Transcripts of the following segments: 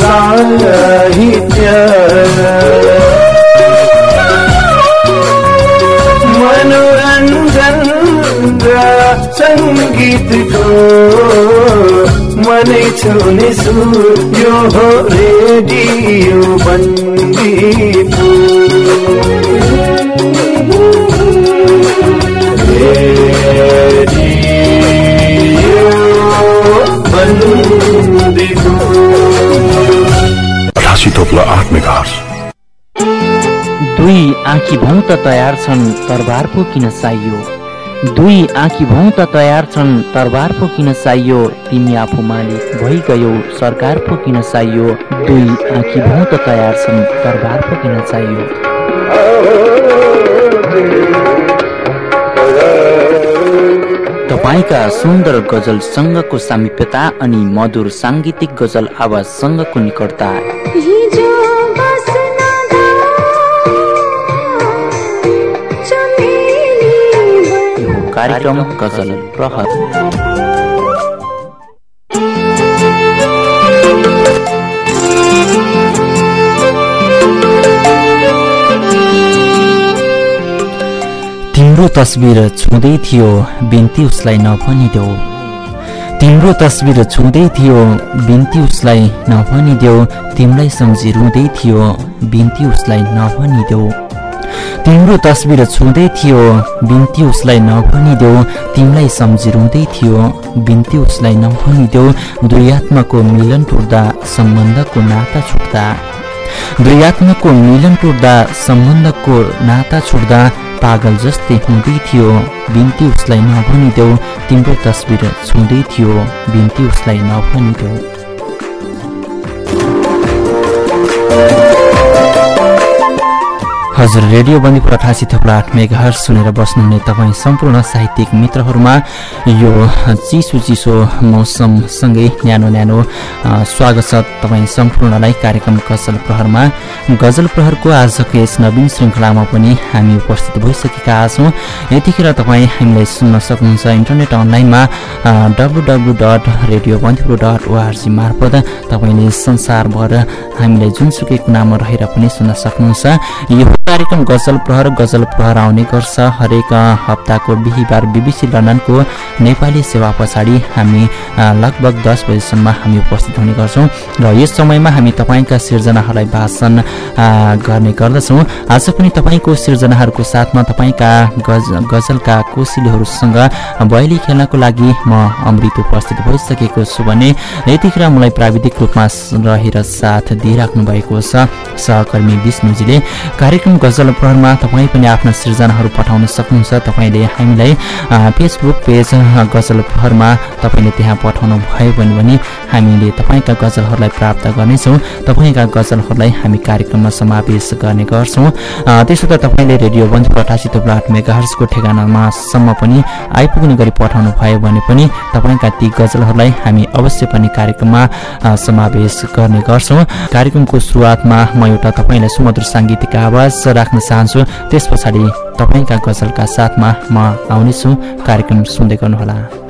साहित्य मनोरञ्जन र सङ्गीतको मनै छुने सुर यो रेडियो बन्दी दुई आँखी भौ त तयार छन् तरबार पो किन चाहियो दुई आँखी भौ त तयार छन् तरबार पो किन चाहियो तिमी आफू मालिक भइगयो सरकार पो किन चाहियो दुई आँखी भौ त तयार छन् तरबार पो किन चाहियो तपाईँका सुन्दर गजल सङ्घको सामिप्यता अनि मधुर साङ्गीतिक गजल आवाज सङ्घको निकटता कार्यक्रम गजल प्रहर। तिम्रो तस्बिर छुँदै थियो बिन्ती उसलाई नभनिदेऊ। तिम्रो तस्बिर छुँदै थियो बिन्ती उसलाई नभनिदेऊ। तिमीलाई सम्झी रुँदै थियो बिन्ती उसलाई नभनिदेऊ। तिम्रो तस्बिर छुँदै थियो बिन्ती उसलाई नभनिदेऊ। तिमीलाई सम्झिरुँदै थियो बिन्ती उसलाई नभनिदेऊ। दुई आत्माको मिलन टुट्दा सम्बन्धको नाता छुट्दा। दुई आत्माको मिलन टुट्दा सम्बन्धको नाता छुट्दा पागल जस्तै हुँदै थियो। बिन्ती उसलाई नभनिदेऊ तिम्रो तस्बिर छुँदै थियो। बिन्ती उसलाई नभनिदेऊ। हजुर रेडियो बन्दीपुर अठासी थप्ला आठ मेघार सुनेर बस्नुहुने तपाईँ सम्पूर्ण साहित्यिक मित्रहरूमा यो चिसो चिसो मौसमसँगै न्यानो न्यानो स्वागत छ तपाईँ सम्पूर्णलाई कार्यक्रम गजल प्रहरमा। गजल प्रहरको आजको यस नवीन श्रृङ्खलामा पनि हामी उपस्थित भइसकेका छौँ। यतिखेर तपाईँ हामीलाई सुन्न सक्नुहुन्छ इन्टरनेट अनलाइनमा W W dot radio Bandipur dot org मार्फत तपाईँले संसारभर हामीलाई जुनसुकै कुनामा रहेर पनि सुन्न सक्नुहुन्छ। यो कार्यक्रम गजल प्रहर गजल प्रहर आउने गर्छ। हरेक हप्ताको बिहिबार बिबिसी लन्डनको नेपाली सेवा पछाडि हामी लगभग दस बजीसम्म हामी उपस्थित हुने गर्छौँ। र यस समयमा हामी तपाईँका सिर्जनाहरूलाई भाषण गर्ने गर्दछौँ। आज पनि तपाईँको सिर्जनाहरूको साथमा तपाईँका गज गजलका कोसिलीहरूसँग बयली खेल्नको लागि म अमृत उपस्थित भइसकेको छु भने यतिखेर मलाई प्राविधिक रूपमा रहेर साथ दिइराख्नु भएको छ। सहकर्मी विष्णुजीले कार्यक्रम गजल प्रहरमा तपाईँ पनि आफ्ना सृजनाहरू पठाउन सक्नुहुन्छ। तपाईँले हामीलाई फेसबुक पेज गजल प्रहरमा तपाईँले त्यहाँ पठाउनु भयो भने पनि हामीले तपाईँका गजलहरूलाई प्राप्त गर्नेछौँ। तपाईँका गजलहरूलाई हामी कार्यक्रममा समावेश गर्ने गर्छौँ। त्यसो त तपाईँले रेडियो अठासी थुप्रो आठ मेगाहर्सको ठेगानामा सम्म पनि आइपुग्ने गरी पठाउनु भयो भने पनि तपाईँका ती गजलहरूलाई हामी अवश्य पनि कार्यक्रममा समावेश गर्ने गर्छौँ। कार्यक्रमको सुरुवातमा म एउटा तपाईँलाई सुमधुर साङ्गीतिक आवाज राख्न चाहन्छु। त्यस पछाडि तपाईँका गजलका साथमा म आउनेछु। कार्यक्रम सुन्दै गर्नुहोला।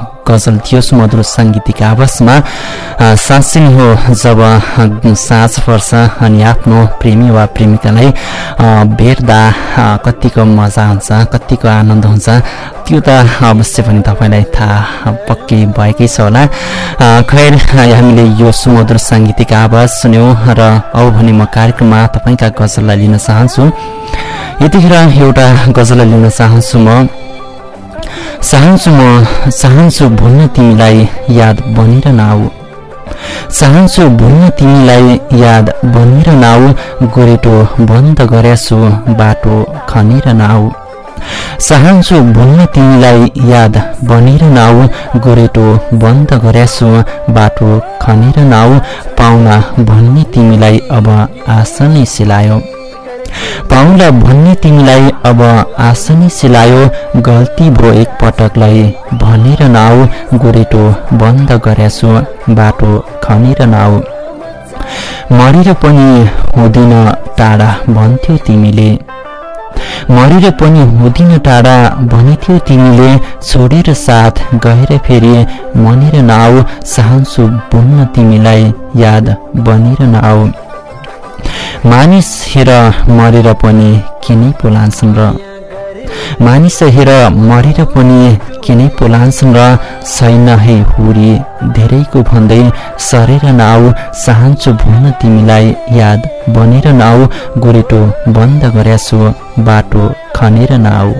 गजल थियो सुमधुर साङ्गीतिक आवाजमा। साँच्चै हो जब साँझ पर्छ अनि आफ्नो प्रेमी वा प्रेमिकालाई भेट्दा कतिको मजा हुन्छ कतिको आनन्द हुन्छ त्यो त अवश्य पनि तपाईँलाई थाहा पक्कै भएकै छ होला। खैर हामीले यो सुमधुर साङ्गीतिक आवाज सुन्यौँ र अब भने म कार्यक्रममा तपाईँका गजललाई लिन चाहन्छु। यतिखेर एउटा गजललाई लिन चाहन्छु म। चाहन्छु म चाहन्छु भुल्न तिमीलाई याद बनेर नआऊ चाहन्छु भुल्न तिमीलाई याद बनेर नआऊ गोरेटो बन्द गरेछु बाटो खनेर नआऊ चाहन्छु भुल्न तिमीलाई याद बनेर नआऊ गोरेटो बन्द गरेछु बाटो खनेर नआऊ पाहुना भन्ने तिमीलाई अब आसनै सिलायो। पाउला भन्ने तिमीलाई अब आसनी सिलायो गल्ती भो एक पटकलाई भनेर नआऊ गोरेटो बन्द गरेछु बाटो खनेर नआऊ मरेर पनि हुँदिन टाढा भन्थ्यौ तिमीले। मरेर पनि हुँदिन टाढा भनेथ्यौ तिमीले छोडेर साथ गएर फेरि मनेर नआऊ चाहन्छु भुल्न तिमीलाई याद बनेर नआऊ मानिस हेर मरेर पनि किनै पोलान्छन् र मानिस हेर मरेर पनि किनै पोलान्छन् र छैन है हुरी। धेरैको भन्दै सरेर नआऊ चाहन्छु भुल्न तिमीलाई याद बनेर नआऊ गोरेटो बन्द गरेछु बाटो खनेर नआऊ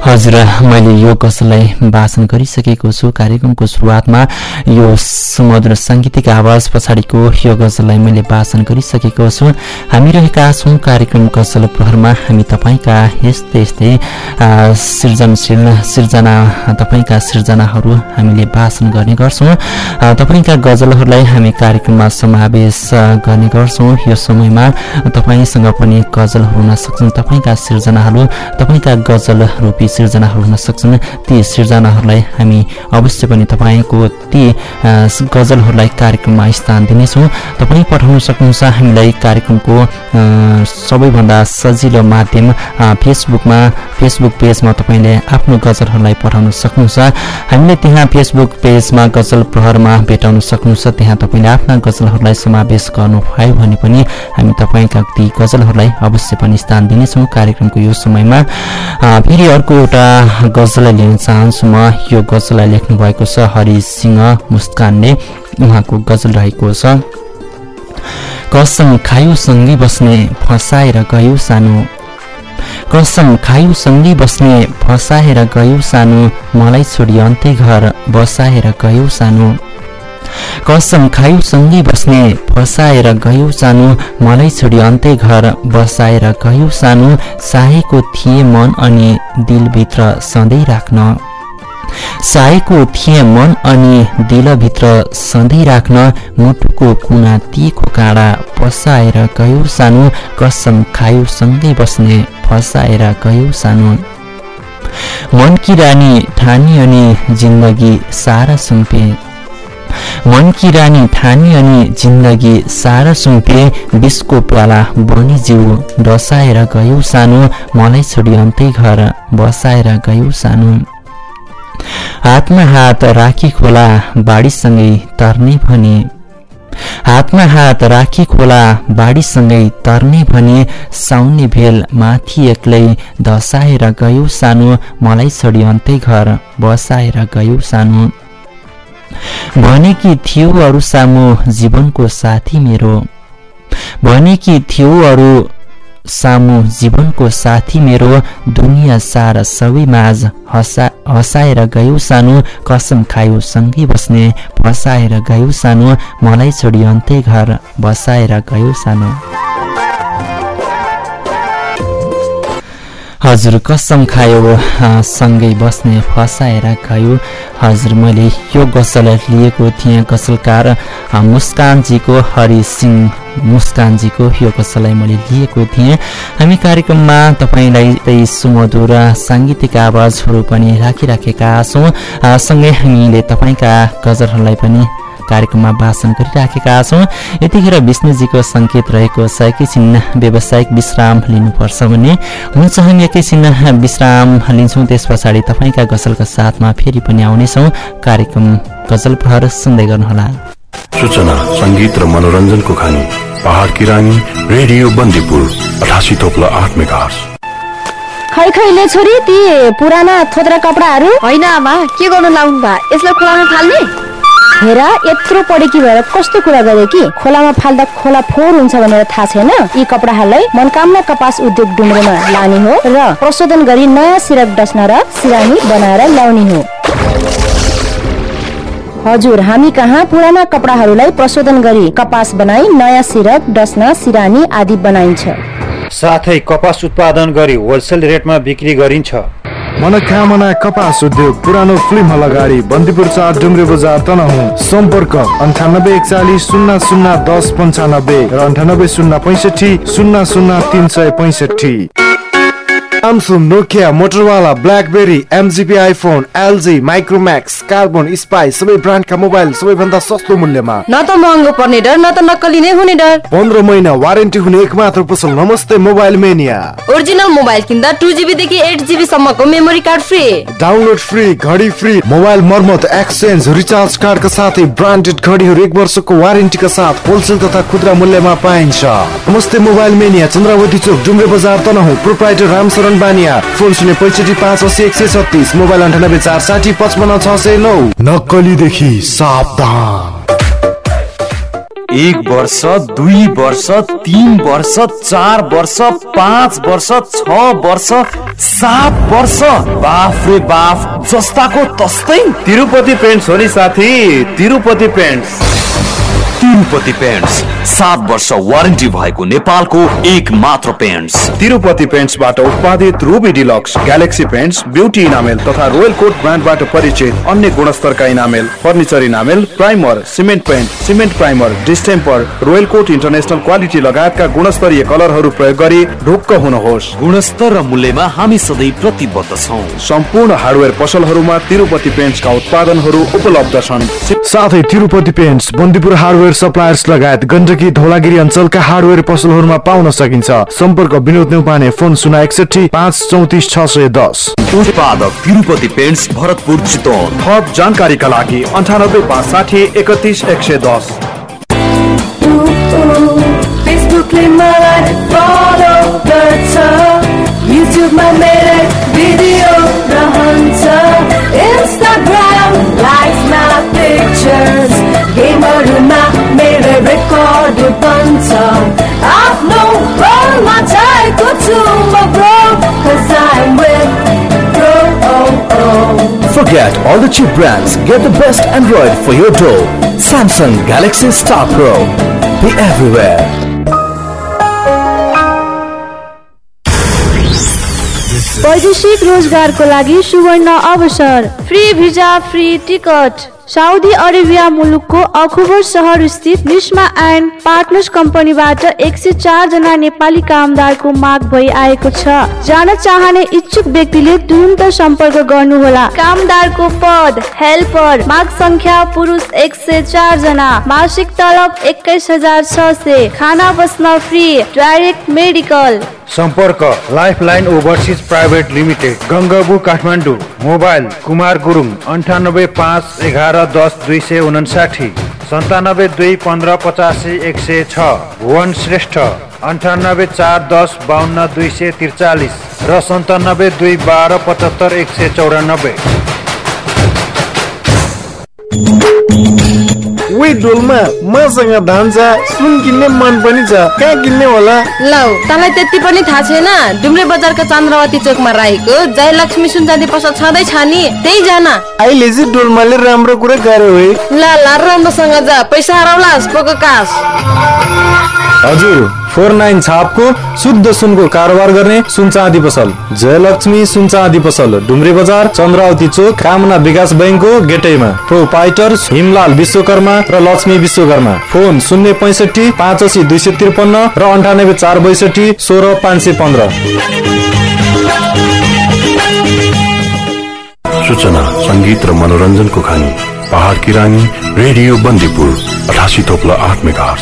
हजुर मैले यो कसलाई वाचन गरिसकेको छु? कार्यक्रमको सुरुवातमा यो सुमधुर साङ्गीतिक आवाज पछाडिको यो गजललाई मैले वाचन गरिसकेको छु। हामी रहेका छौँ कार्यक्रम गजल प्रहरमा। हामी तपाईँका यस्तै यस्तै सृजनशील सिर्जना तपाईँका सिर्जनाहरू हामीले वाचन गर्ने गर्छौँ। तपाईँका गजलहरूलाई हामी कार्यक्रममा समावेश गर्ने गर्छौँ। यो समयमा तपाईँसँग पनि गजलहरू हुन सक्छन्। तपाईँका सिर्जनाहरू तपाईँका गजल रूपी सिर्जनाहरू हुन सक्छन्। ती सिर्जनाहरूलाई हामी अवश्य पनि तपाईँको ती गजलहरूलाई कार्यक्रममा स्थान दिनेछौँ। तपाईँ पठाउन सक्नुहुन्छ हामीलाई कार्यक्रमको सबैभन्दा सजिलो माध्यम फेसबुकमा फेसबुक पेजमा तपाईँले आफ्नो गजलहरूलाई पठाउन सक्नुहुन्छ। हामीले त्यहाँ फेसबुक पेजमा गजल प्रहरमा भेटाउन सक्नुहुन्छ। त्यहाँ तपाईँले आफ्ना गजलहरूलाई समावेश गर्नुभयो भने पनि हामी तपाईँका ती गजलहरूलाई अवश्य पनि स्थान दिनेछौँ कार्यक्रमको यो समयमा। फेरि अर्को एउटा गजललाई लिन चाहन्छु म। यो गजललाई लेख्नु भएको छ हरि सिंह मुस्कानले। उहाँको गजल रहेको छ कसम खायो सँगै बस्ने फसाएर गयो सानो। कसम खायो सँगै बस्ने फसाएर गयो सानो। मलाई छोडी अन्तै घर बसाएर गयो सानो। कसम खायो सँगै बस्ने। फसाएर गयो सानो मलाई छोडी अन्तै घर। बसाएर गयो सानो चाहेको थिए मन अनि दिलभित्र सधैँ राख्न। चाहेको थिएँ मन अनि दिलभित्र सधैँ राख्न। मुटुको कुना तिखो काँडा पसाएर गयो सानो कसम खायो सँगै बस्ने। फसाएर गयो सानो मनकी रानी ठानी अनि जिन्दगी सारा सुम्पे। मनकी रानी ठानी अनि जिन्दगी सारा सुम्पे बिसको प्याला बनी जिउ डसाएर गयो सानो मलाई छोडी अन्तै घर बसाएर गयो सानो हातमा हात राखी खोला बाढीसँगै तर्ने भने हातमा हात राखी खोला बाढीसँगै तर्ने भने साउने भेल माथि एक्लै धसाएर गयो सानो मलाई छोडी अन्तै घर बसाएर गयो सानो भनेकी थियो अरू सामु जीवनको साथी मेरो। भनेकी थियो अरू सामु जीवनको साथी मेरो। दुनियाँ सारा सबै माझ हसा हँसाएर गयो सानो। कसम खायो सँगै बस्ने फसाएर गयो सानो। मलाई छोडी अन्त्य घर बसाएर गयो सानो। हजुर कसम खायो सँगै बस्ने फसाएर गयो हजुर मैले यो गसल लिएको थिएँ गसलकार। मुस्कानजीको हरि सिंह मुस्कानजीको यो गसललाई मैले लिएको थिएँ। हामी कार्यक्रममा तपाईँलाई त्यही सुमधुर साङ्गीतिक आवाजहरू पनि राखिराखेका छौँ। सँगै हामीले तपाईँका गजलहरूलाई पनि कार्यक्रममा भाषण गरिराखेका छौँ। यतिखेर विष्णुजीको सङ्केत रहेको छ एकैछिन व्यावसायिक विश्राम लिनुपर्छ भने हुन्छ हामी एकैछिन विश्राम लिन्छौँ। त्यस पछाडि तपाईँका गजलका साथमा फेरि पनि आउनेछौँ। कार्यक्रम गजल प्रहर सुन्दै गर्नुहोला। सूचना सङ्गीत र मनोरञ्जनको खानी पहाड किरानी रेडियो बन्दीपुर अठासी थोप्लो आठ मेगा खै खैले छोरी ती पुराना थोत्रा कपडाहरू? होइन आमा के गर्नु लाउनु भा यसलाई खोलामा फाल्ने हेर यत्रो पढेकी भएर कस्तो कुरा गरे कि खोलामा फाल्दा खोला फोहोर हुन्छ भनेर थाहा छैन? यी कपडाहरूलाई मनकामना कपास उद्योग डुम्रेमा लाने हो र प्रशोधन गरी नयाँ सिरक डस्न र सिरानी बनाएर ल्याउने हो। हजुर हामी कहाँ पुराना कपडाहरूलाई प्रशोधन गरी कपास बनाई नयाँ सिरक डस्न सिरानी आदि बनाइन्छ। साथै कपास उत्पादन गरी होलसेल रेटमा बिक्री गरिन्छ। मनोकामना कपास उद्योग पुरानो फिल्म हल अगाडि बन्दीपुर चार डुम्रे बजार तनहुँ सम्पर्क अन्ठानब्बे एकचालिस शून्य शून्य दस पन्चानब्बे र अन्ठानब्बे शून्य पैँसठी शून्य शून्य तिन सय पैँसठी। Samsung Nokia Motorola BlackBerry एमजिपी iPhone LG Micromax Karbonn Spice सबै ब्रान्डका मोबाइल सबैभन्दा सस्तो मूल्यमा। न त महँगो पर्ने डर न त नक्कली नै हुने डर। पन्ध्र महिना वारेन्टी हुने एक मात्र पसल Namaste mobile mania. Original mobile किन्दा टु जिबीदेखि एट जिबी सम्मको memory card free. Download free घडी फ्री मोबाइल मर्मत एक्सचेन्ज रिचार्ज कार्डका साथै ब्रान्डेड घडीहरू एक वर्षको वारेन्टीका साथ होलसेल तथा खुद्रा मूल्यमा पाइन्छ। Namaste mobile mania Chandrawati Chowk Dumre Bazar Tanahun proprietor Ramsharan बानिया फोन शून्य पैँसठी पाँच असी एक सय छत्तिस मोबाइल अन्ठानब्बे चार साठी पचपन्न छ सय नौ। नक्कलीदेखि सावधान। एक वर्ष दुई वर्ष तिन वर्ष चार वर्ष पाँच वर्ष छ वर्ष सात वर्ष। बाफ रे बाफ जस्ताको तस्तै तिरुपति पेन्ट्स हो नि साथी तिरुपति पेन्ट्स। तिरुपति पेन्ट्स। सात वर्ष वारेन्टी भएको नेपालको एक मात्र पेन्ट्स। तिरुपति पेन्ट्सबाट उत्पादित Ruby deluxe galaxy paints beauty enamel तथा रोयल कोट ब्रान्डबाट परिचित अन्य गुणस्तरका enamel furniture enamel primer cement paint cement primer distemper royal coat international quality लगायतका गुणस्तरीय कलरहरू प्रयोग गरी ढुक्क हुनुहोस्। गुणस्तर र मूल्यमा हामी सधैँ प्रतिबद्ध छौँ। सम्पूर्ण हार्डवेयर पसलहरूमा तिरुपति पेन्ट्सका उत्पादनहरू उपलब्ध छन्। साथै Tirupati paints Bandipur hardware suppliers लगायत गण्डकी धौलागिरी अञ्चलका हार्डवेयर पसलहरूमा पाउन सकिन्छ। सम्पर्क विनोद नेउपाने फोन शून्य एकसठी पाँच चौतिस छ सय दस। उत्पादक तिरुपति पेन्ट्स भरतपुर चितवन। थप जानकारीका लागि अन्ठानब्बे पाँच साठी एकतिस एक सय दस। फेसबुकले मलाई फलो गर्छ। युट्युबमा मेरो भिडियो रहन्छ। इन्स्टाग्राम लाइफमा पिक्चर्स गेमहरूमा मेरो रेकर्ड बन्छ आफ्नो फोनमा चाहेको छु म bro cause I'm with Pro oh oh Forget all the cheap brands. Get the best Android for your door. Samsung Galaxy Star Pro. Be everywhere. वैदेशिक रोजगारको लागि सुवर्ण अवसर free visa free ticket Saudi Arabia मुलुकको अखुबर सहर स्थित Nisma and partners कम्पनीबाट एक सय चार जना नेपाली कामदारको माग भइआएको छ। जान चाहने इच्छुक व्यक्तिले तुरन्त सम्पर्क गर्नुहोला। कामदारको पद हेल्पर माग संख्या पुरुष एक सय चार जना मासिक तलब एक्काइस हजार छ सय खाना बस्न फ्री डाइरेक्ट मेडिकल। सम्पर्क Lifeline Overseas private limited Gongabu Kathmandu mobile Kumar Gurung अन्ठानब्बे पाँच एघार दस दुई सय उनासाठी सन्तानब्बे दुई पन्ध्र पचासी एक सय छ भुवन श्रेष्ठ अन्ठानब्बे चार दस बाहन्न दुई सय त्रिचालिस र सन्तानब्बे दुई बाह्र पचहत्तर एक सय चौरानब्बे। वही डोलमा मसँग धान छ सुन किन्ने मन पनि छ। कहाँ किन्ने होला? लौ तँलाई त्यति पनि थाहा छैन? डुम्रे बजारको चन्द्रवती चोकमा रहेको जयलक्ष्मी सुनचाँदी पसल छँदैछ नि त्यही जान। अहिले चाहिँ डोलमाले राम्रो कुरा गर्यो है ल ल राम्रोसँग जा पैसा हराउलास पोको कास। हजुर। फोर नाइन छापको शुद्ध सुनको कारोबार गर्ने सुन चाँदी पसल जयलक्ष्मी सुन चाँदी पसल डुम्रे बजार चन्द्रावती चोक कामना विकास बैङ्कको गेटैमा। प्रोपाइटर हिमलाल विश्वकर्मा र लक्ष्मी विश्वकर्मा। फोन शून्य पैँसठी पाँच असी दुई सय त्रिपन्न र अन्ठानब्बे चार बैसठी सोह्र पाँच सय पन्ध्र। सूचना संगीत र मनोरञ्जनको खानी। पहाड रानी रेडियो बन्दीपुर अठासी थोप्लो आठ मेगा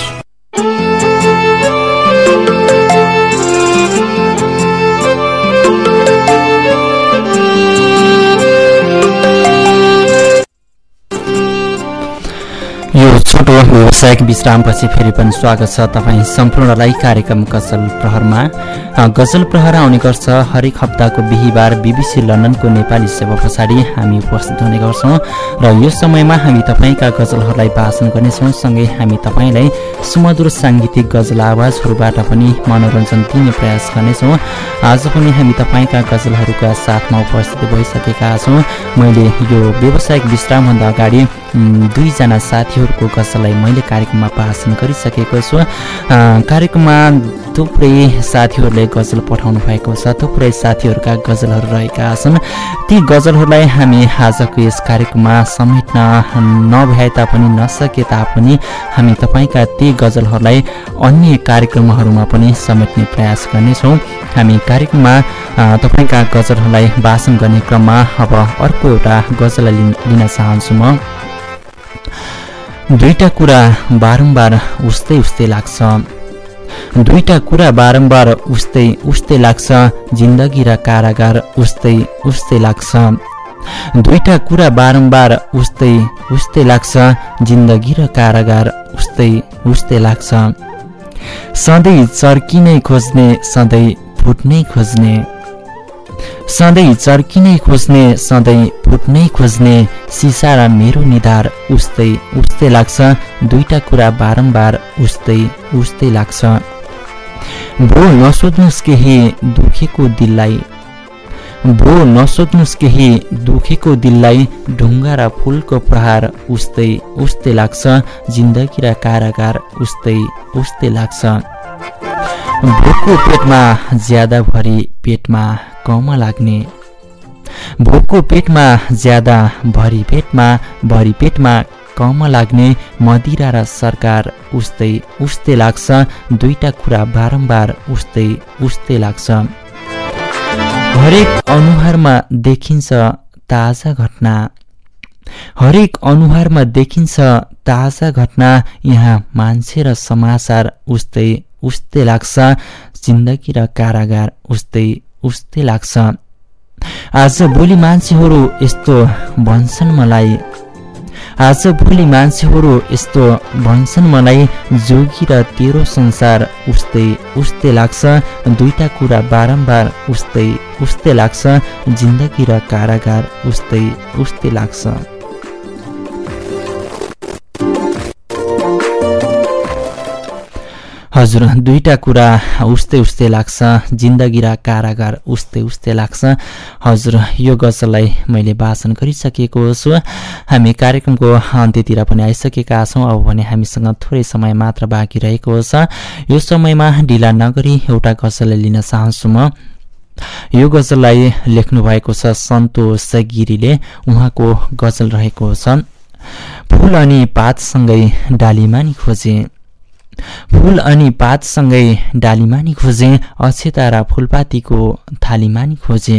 छोटो व्यावसायिक विश्रामपछि फेरि पनि स्वागत छ तपाईँ सम्पूर्णलाई कार्यक्रम गजल प्रहरमा। गजल प्रहर आउने गर्छ हरेक हप्ताको बिहिबार बिबिसी लन्डनको नेपाली सेवा पछाडि हामी उपस्थित हुने गर्छौँ र यो समयमा हामी तपाईँका गजलहरूलाई भाषण गर्नेछौँ। सँगै हामी तपाईँलाई सुमधुर साङ्गीतिक गजल आवाजहरूबाट पनि मनोरञ्जन दिने प्रयास गर्नेछौँ। आज पनि हामी तपाईँका गजलहरूका साथमा उपस्थित भइसकेका छौँ। मैले यो व्यावसायिक विश्रामभन्दा अगाडि दुईजना साथीहरूको गजललाई मैले कार्यक्रममा भाषण गरिसकेको छु। कार्यक्रममा थुप्रै साथीहरूले गजल पठाउनु भएको छ। थुप्रै साथीहरूका गजलहरू रहेका छन्। ती गजलहरूलाई हामी आजको यस कार्यक्रममा समेट्न नभ्याए तापनि नसके तापनि हामी तपाईँका ती गजलहरूलाई अन्य कार्यक्रमहरूमा पनि समेट्ने प्रयास गर्नेछौँ। हामी कार्यक्रममा तपाईँका गजलहरूलाई भाषण गर्ने क्रममा अब अर्को एउटा गजललाई लिन चाहन्छु म। दुईटा कुरा बारम्बार उस्तै उस्तै लाग्छ। दुईटा कुरा बारम्बार उस्तै उस्तै लाग्छ जिन्दगी र कारागार उस्तै उस्तै लाग्छ। दुईटा कुरा बारम्बार उस्तै उस्तै लाग्छ जिन्दगी र कारागार उस्तै उस्तै लाग्छ। सधैँ चर्किनै खोज्ने सधैँ फुट्नै खोज्ने। सधैँ चर्किनै खोज्ने सधैँ फुट्नै खोज्ने सिसा र मेरो निधार उस्तै उस्तै लाग्छ दुईटा कुरा बारम्बार उस्तै उस्तै लाग्छ भो नसोध्नुहोस् केही दुखेको दिललाई भो नसोध्नुहोस् केही दुखेको दिललाई ढुङ्गा र फुलको प्रहार उस्तै उस्तै लाग्छ जिन्दगी र कारागार उस्तै उस्तै लाग्छ भोकको पेटमा ज्यादा भरी पेटमा कम लाग्ने। भोकको पेटमा ज्यादा भरी पेटमा भरी पेटमा कम लाग्ने मदिरा र सरकार उस्तै उस्तै लाग्छ दुईटा कुरा बारम्बार उस्तै उस्तै लाग्छ। हरेक अनुहारमा देखिन्छ ताजा घटना। हरेक अनुहारमा देखिन्छ ताजा घटना यहाँ मान्छे र समाचार उस्तै उस्तै लाग्छ। जिन्दगी र कारागार उस्तै उस्तै लाग्छ। आज भोलि मान्छेहरू यस्तो भन्छन् मलाई। आज भोलि मान्छेहरू यस्तो भन्छन् मलाई। जोगी र तेरो संसार उस्तै उस्तै लाग्छ। दुईटा कुरा बारम्बार उस्तै उस्तै लाग्छ। जिन्दगी र कारागार उस्तै उस्तै लाग्छ। हजुर दुईटा कुरा उस्तै उस्तै लाग्छ। जिन्दगी र कारागार उस्तै उस्तै लाग्छ। हजुर यो गजललाई मैले भाषण गरिसकेको छु। हामी कार्यक्रमको अन्त्यतिर पनि आइसकेका छौँ। अब भने हामीसँग थोरै समय मात्र बाँकी रहेको छ। यो समयमा ढिला नगरी एउटा गजललाई लिन चाहन्छु म। यो गजललाई लेख्नु भएको छ सन्तोष गिरीले उहाँको गजल रहेको छ। फुल अनि पातसँगै डालीमानी खोजे। फुल अनि पातसँगै डालीमानी खोजे अक्षता र फुलपातीको थालीमानी खोजे।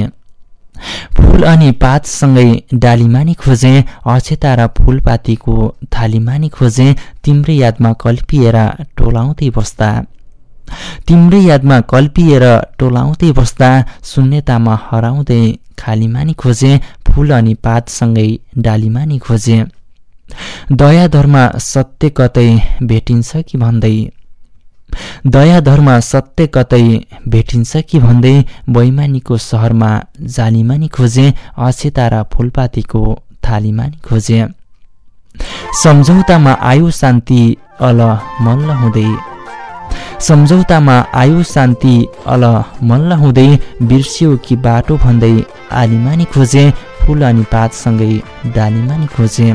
फुल अनि पातसँगै डालीमानी खोजे अक्षता र फुलपातीको थालीमानी खोजे तिम्रै यादमा कल्पिएर टोलाउँदै बस्दा। तिम्रै यादमा कल्पिएर टोलाउँदै बस्दा शून्यतामा हराउँदै खालीमानी खोजे फुल अनि पातसँगै डालीमानी खोजे। दया धर्म सत्य कतै भेटिन्छ कि भन्दै? दया धर्म सत्य कतै भेटिन्छ कि भन्दै बैमानीको सहरमा जालीमानी खोजे अक्षता र फुलपातीको थालीमानी खोजे? सम्झौतामा आयु शान्ति अल मल्ल हुँदै। सम्झौतामा आयु शान्ति अल मल्ल हुँदै बिर्सियो कि बाटो भन्दै आलिमानी खोजे फुल अनि पातसँगै डालिमानी खोजे।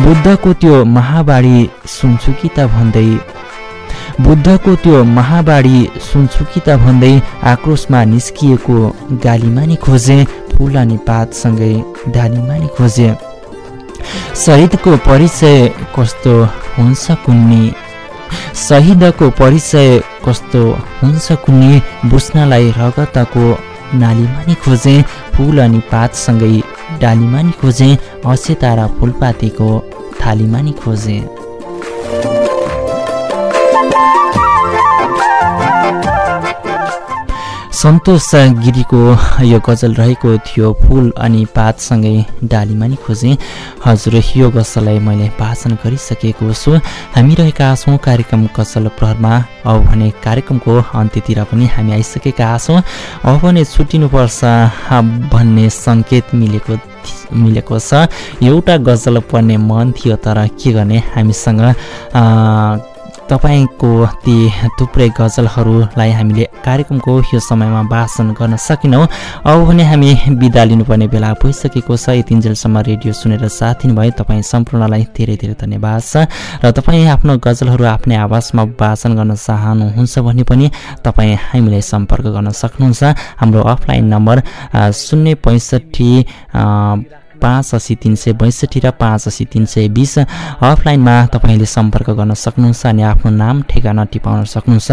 बुद्धको त्यो महाबाडी सुन्छु कि त भन्दै। बुद्धको त्यो महाबाडी सुन्छु कि त भन्दै आक्रोशमा निस्किएको गालीमानी खोजे फुल अनि पातसँगै डालीमानी खोजे। शहीदको परिचय कस्तो हुन्छ कुन्नी? शहीदको परिचय कस्तो हुन्छ कुन्नी? बुझ्नलाई रगतको नालीमानी खोजे फुल अनि पातसँगै डालीमानी खोजे असे तारा फुलपातीको थालीमानी खोजे। सन्तोष गिरीको यो गजल रहेको थियो फुल अनि पातसँगै डालीमानी खोजे। हजुर यो गजललाई मैले भाषण गरिसकेको छु। हामी रहेका छौँ कार्यक्रम गजल प्रहरमा। अब भने कार्यक्रमको अन्त्यतिर पनि हामी आइसकेका छौँ। अब भने छुट्टिनुपर्छ भन्ने सङ्केत मिलेको मिलेको छ। एउटा गजल पढ्ने मन थियो तर के गर्ने हामीसँग? तपाईँको ती थुप्रै गजलहरूलाई हामीले कार्यक्रमको यो समयमा भाषण गर्न सकेनौँ। अब भने हामी बिदा लिनुपर्ने बेला भइसकेको छ। यतिन्जेलसम्म रेडियो सुनेर साथ दिनुभयो तपाईँ सम्पूर्णलाई धेरै धेरै धन्यवाद छ। र तपाईँ आफ्नो गजलहरू आफ्नै आवाजमा भाषण गर्न चाहनुहुन्छ भने पनि तपाईँ हामीलाई सम्पर्क गर्न सक्नुहुन्छ। हाम्रो अफलाइन नम्बर शून्य पैँसठी पाँच असी तिन सय बैसठी र पाँच असी तिन सय बिस अफलाइनमा तपाईँले सम्पर्क गर्न सक्नुहुन्छ अनि आफ्नो नाम ठेगाना टिपाउन सक्नुहुन्छ।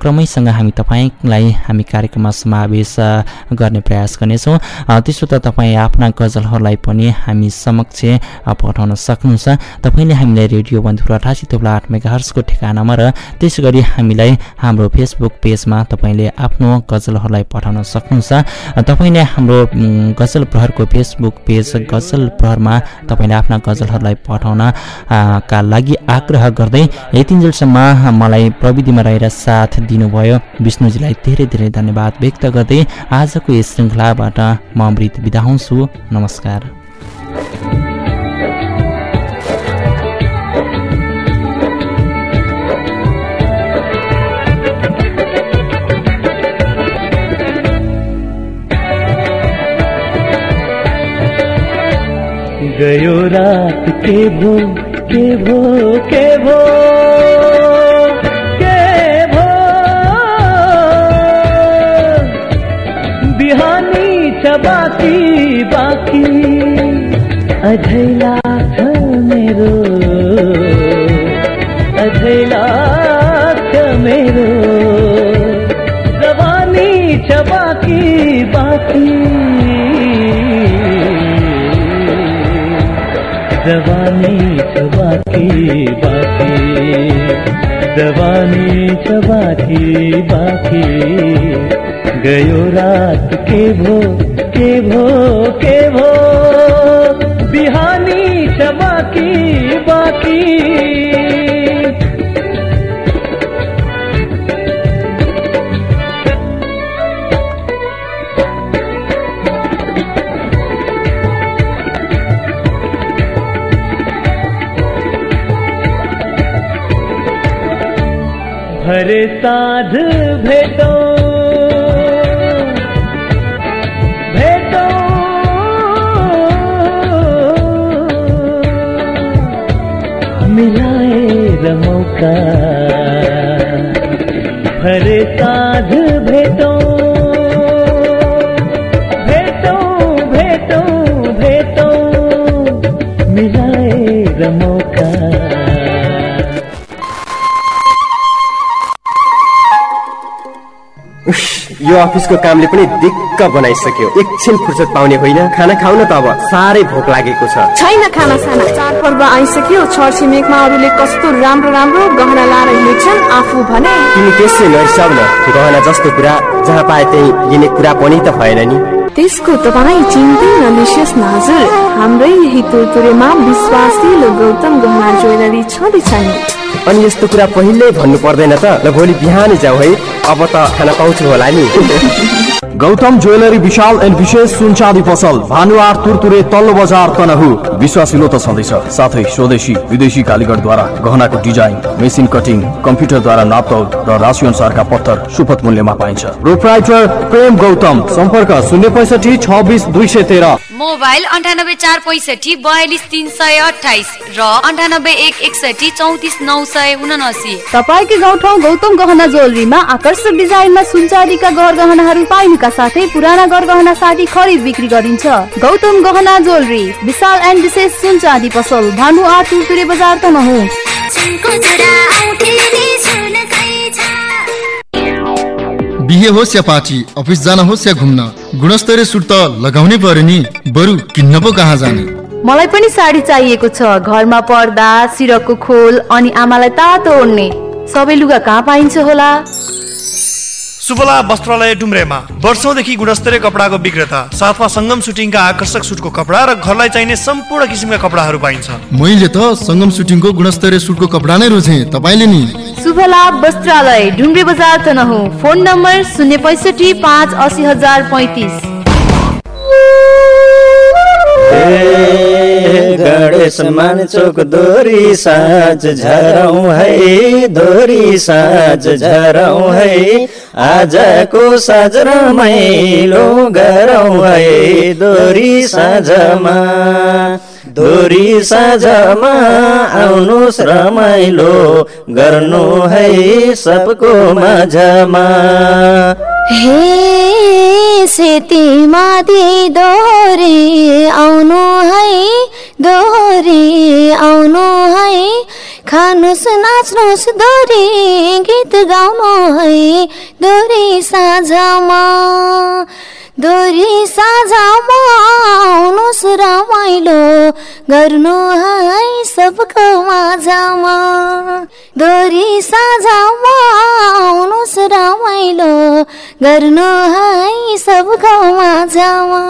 क्रमैसँग हामी तपाईँलाई हामी कार्यक्रममा समावेश गर्ने प्रयास गर्नेछौँ। त्यसो त तपाईँ आफ्ना गजलहरूलाई पनि हामी समक्ष पठाउन सक्नुहुन्छ। तपाईँले हामीलाई रेडियो बन्धु अठासी थोप्ला आठ मेगा हर्सको ठेगानामा र त्यसै गरी हामीलाई हाम्रो फेसबुक पेजमा तपाईँले आफ्नो गजलहरूलाई पठाउन सक्नुहुन्छ। तपाईँले हाम्रो गजल प्रहरको फेसबुक पेज गजल प्रहरमा तपाईँले आफ्ना गजलहरूलाई पठाउन का लागि आग्रह गर्दै यतिन्जेलसम्म मलाई प्रविधिमा रहेर साथ दिनुभयो। विष्णुजीलाई धेरै धेरै धन्यवाद व्यक्त गर्दै आजको यस श्रृङ्खलाबाट म अमृत बिदा हुन्छु। नमस्कार। गयो रात के भो के भो के भो के भो। बिहानी छ बाकी अझैला छ मेरो अझैला छ मेरो। जवानी छ बाकी। जवानी छ बाकी बाकी, जवानी छ बाकी बाकी। गयो रात के भो के भो के भो, बिहानी छ बाकी बाकी। हर साँझ भेटो भेटो। मिलाए रमो का, हर साँझ भेटो। भेटो भेटो भेटो। मिलाए रमो यो अफिसको कामले पनि दिक्क बनाइसक्यो। एकछिन फुर्सद पाउने होइन खाना खाउन त अब साह्रै भोक लागेको छ। छैन खाना साना। चाडपर्व आइसक्यो छर छिमेकमा अरूले कस्तो राम्रो राम्रो गहना लाएर हिँड्छन् आफू भने। तिमी त्यसै नरिसाउ न गहना जस्तो कुरा जहाँ पाए त्यही लिने कुरा पनि त भएन नि। त्यसको तपाईँ चिन्तै नबिर्सियोस् न हजुर हाम्रै यही तुरतुरेमा विश्वासिलो गौतम गहना ज्वेलरी छँदैछ नि अनि यस्तो कुरा पहिल्यै भन्नु पर्दैन त। ल भोलि बिहानै जाउँ है। अब त खाना पाउँछु होला नि। गौतम ज्वेलरी विशाल एन्ड विशेष सुनचाँदी पसल भानुवार तुरतुरे तल्लो बजार तनहु। विश्वासिलो त छँदैछ। साथै स्वदेशी विदेशी कालीगढद्वारा गहनाको डिजाइन मेसिन कटिङ कम्प्युटरद्वारा नापतौल र राशि अनुसारका पत्तर सुपथ मूल्यमा पाइन्छ। प्रोप्राइटर प्रेम गौतम सम्पर्क शून्य पैँसठी छब्बिस दुई सय तेह्र। मोबाइल अन्ठानब्बे चार पैँसठी बयालिस तिन सय अठाइस र अन्ठानब्बे एक एकसठी चौतिस नौ सय उनासी। तपाईँकै गाउँठाउँ गौतम गहना ज्वेलरीमा आकर्षक डिजाइनमा सुनचाँदीका गहर गहनाहरू पाइनुका साथै पुराना गहर गहना साथी खरिद बिक्री गरिन्छ। गौतम गहना ज्वेलरी विशाल एन्ड विशेष सुनचाँदी पसल भानु आठ तुरतुरे बजार तनहुँ। बिहे होस् या पार्टी अफिस जान होस् या घुम्न। गुणस्तरीय सुट त लगाउनै पर्यो नि बरु किन्न पो कहाँ जाने? मलाई पनि साडी चाहिएको छ। घरमा पर्दा सिरकको खोल अनि आमालाई तातो ओढ्ने। सबै लुगा कहाँ पाइन्छ होला? सुबला वस्त्रालय डुम्रेमा। वर्षौंदेखि गुणस्तरीय कपडाको विक्रेता साथमा सङ्गम सुटिङका आकर्षक सुटको कपडा र घरलाई चाहिने सम्पूर्ण किसिमका कपडाहरू पाइन्छ। मैले त सङ्गम सुटिङको गुणस्तरीय सुटको कपडा नै रोजेँ तपाईँले नि? लाभ वस्त्रालय ढुम्रे बजार तनहुँ। फोन नम्बर शून्य पैँसठी पाँच असी हजार पैँतिस। गणेश मान चोक दोरी साँझ झरौँ है दोरी साँझ झरौँ है। आजको साँझ रमाइलो गरौँ है दोरी साँझमा दोरी साँझमा आउनुहोस् रमाइलो गर्नु है सबको माझमा हे सेती माथि दोहोरी आउनु है दोहोरी आउनु है। खानुहोस् नाच्नुहोस् दोरी गीत गाउनु है दोरी साँझमा। दोरी साँझमा आउनुहोस् रमाइलो गर्नु है सबको माझमा। दोरी साँझमा आउनुहोस् रमाइलो गर्नु है सबको माझमा।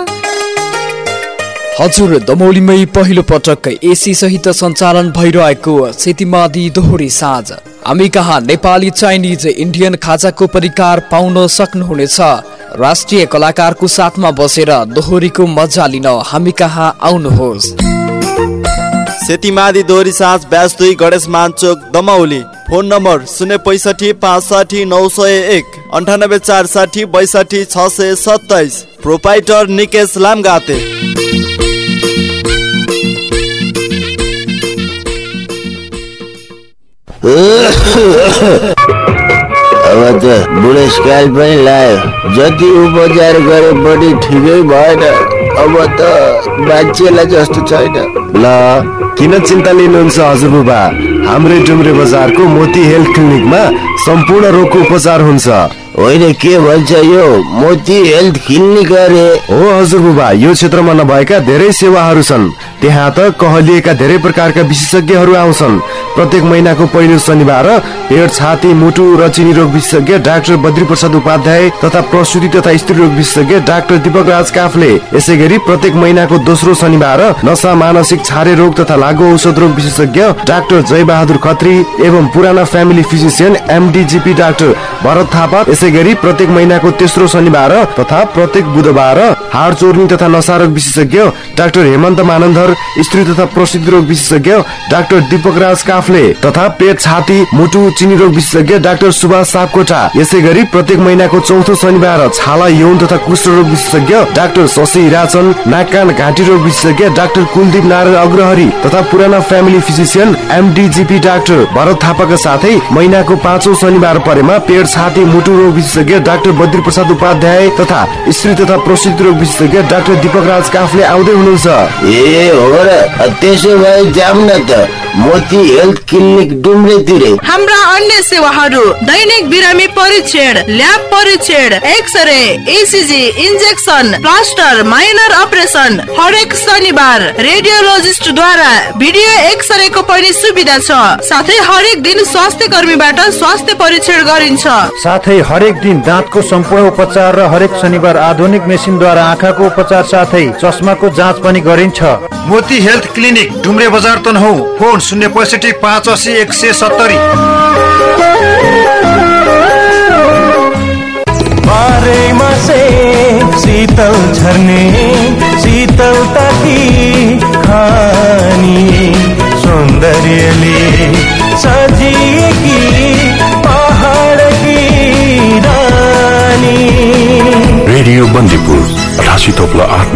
हजुर दमौलीमै पहिलो पटक एसी सहित सञ्चालन भइरहेको सेतीमादी दोहोरी साँझ। हामी कहाँ नेपाली चाइनिज इन्डियन खाजाको परिकार पाउन सक्नुहुनेछ? राष्ट्रिय कलाकारको साथमा बसेर दोहोरीको मजा लिन हामी कहाँ आउनुहोस्? सेतीमादी दोहोरी साँझ ब्यास दुई गणेश मानचोक दमौली। फोन नम्बर शून्य पैँसठी पाँच साठी नौ सय एक अन्ठानब्बे चार साठी बैसाठी छ सय सत्ताइस। प्रोपाइटर निकेश लामगाते। अब त बुढेसकाल पनि लाग्यो। जति उपचार गरे पनि ठिकै भएन। अब त मान्छेलाई जस्तो छैन। ल किन चिन्ता लिनुहुन्छ हजुर बुबा? हाम्रै डुम्रे बजारको मोती हेल्थ क्लिनिकमा सम्पूर्ण रोगको उपचार हुन्छ। होइन के भन्छ यो? मोती हेल्थ क्लिनिक अरे। हो हजुर बुबा यो क्षेत्रमा नभएका धेरै सेवाहरू छन्। त्यहाँ त कहलिएका धेरै प्रकारका विशेषज्ञहरू आउँछन्। प्रत्येक महिनाको पहिलो शनिबार पेट छाती मुटु र चिनी रोग विशेषज्ञ डाक्टर बद्री प्रसाद उपाध्याय तथा प्रसुति तथा स्त्री रोग विशेषज्ञ डाक्टर दीपक राज काफले। यसै गरी प्रत्येक महिनाको दोस्रो शनिबार नसा मानसिक छारे रोग तथा लागु औषध रोग विशेषज्ञ डाक्टर जय बहादुर खत्री एवं पुराना family physician M D G P doctor Bharat Thapa. यसै प्रत्येक महिनाको तेस्रो शनिबार तथा प्रत्येक बुधबार हाड चोर्नी तथा नसारोग विशेषज्ञ डाक्टर हेमन्त मानन्धर स्त्री तथा प्रसिद्ध रोग विशेषज्ञ डाक्टर दीपक राज काफले तथा पेट छाती मुटु चिनी रोग विशेषज्ञ डाक्टर सुभाष सापकोटा। यसै गरी प्रत्येक महिनाको चौथो शनिबार छाला यौन तथा कुष्ठ रोग विशेषज्ञ डाक्टर शशि राचन नाक कान घाँटी रोग विशेषज्ञ डाक्टर कुलदीप नारायण अग्रहरी तथा पुराना family physician M D G P doctor Bharat थापाका साथै महिनाको पाँचौं शनिबार परेमा पेट छाती मुटु रोग विशेषज्ञ डाक्टर बद्री प्रसाद उपाध्याय तथा स्त्री तथा प्रसिद्ध रोग विशेषज्ञ डाक्टर दीपक राज काफले आउँदै हुनुहुन्छ। ए हो र। त्यसो भए जाऊँ न त। मोती हेल्थ क्लिनिक डुम्रेतिरै हाम्रा अन्य सेवाहरू दैनिक बिरामी परीक्षण ल्याब परीक्षण X ray ECG injection plaster minor operation हरेक शनिबार रेडियोलोजिस्ट द्वारा भिडियो एक्सरे को पनि सुविधा छ। साथै हरेक दिन स्वास्थ्य कर्मीबाट स्वास्थ्य परीक्षण गरिन्छ। साथै हरेक दिन दाँतको सम्पूर्ण उपचार र हरेक शनिबार आधुनिक मेसिनद्वारा आँखाको उपचार साथै चस्माको जाँच पनि गरिन्छ। मोती हेल्थ क्लिनिक डुम्रे बजार तनहु फोन शून्य पैँसठी पाँच असी एक सय सत्तरी। शीतल झर्ने शीतलता की खानी सौंदर्यले सजिएकी पहाड की रानी। रेडियो बन्दीपुर अठासी तोप्लो आठ